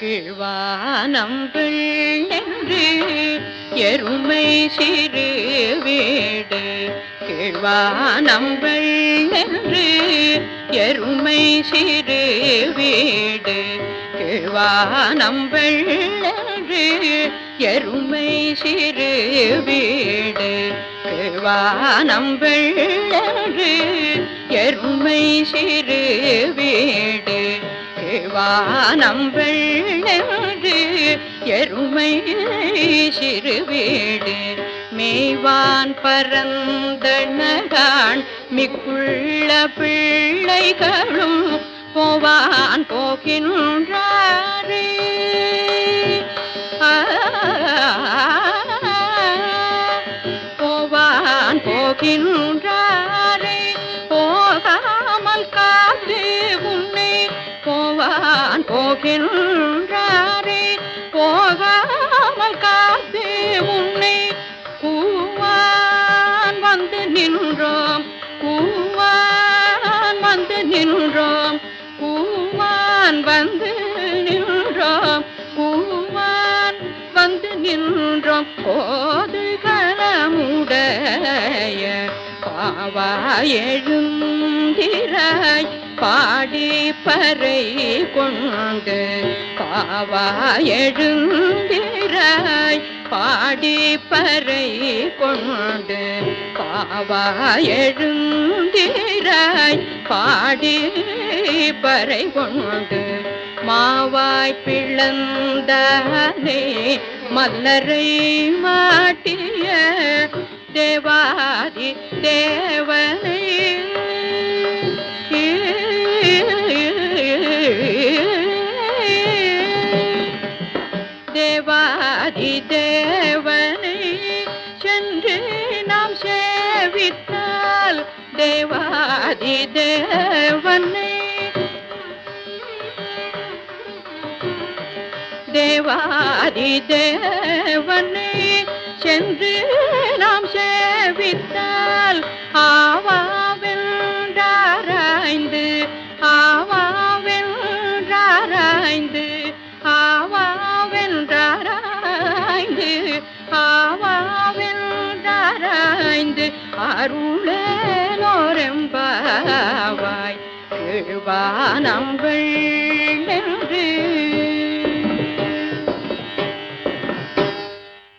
கீழ்வானம் பிள்ளென்று எருமை சிறு வீடு. கீழ்வானம் பிள்ளென்று எருமை சிறு வீடு. கீழ்வானம் பிள்ளென்று எருமை சிறு வீடு. கீழ்வானம் பிள்ளென்று எருமை சிறு வீடு வானம் வானம்பெள்ளென்று எருமை சிறு வீடு மேய்வான் பரந்தனகான் மிக்குள்ள பிள்ளைகளும் போவான் போகின்றாரே. போவான் போகின்றாரே. போகின்றாரே போகாமல் காத்து உன்னை கூவான் வந்து நின்றோம். கூவான் வந்து நின்றோம். கூவான் வந்து நின்றோம். கூவான் வந்து நின்றோம். போது காவாயெழுந்திராய் பாடி பறை கொண்டு காவாயெழுந்திராய் பாடி பறை கொண்டு காவாயெழுந்திராய் பாடி பறை கொண்டு மாவாய் பிளந்தானே மல்லரை மாட்டிய தேவாதி தேவனை. தேவாதி தேவனை சென்று நாம் சேவித்தால் தேவாதி தேவனை. தேவாதி தேவனை சென்று ஆவாவென்றாராய்ந்து அருளே நோரம்பாவாய் எழுவானங்கள் என்று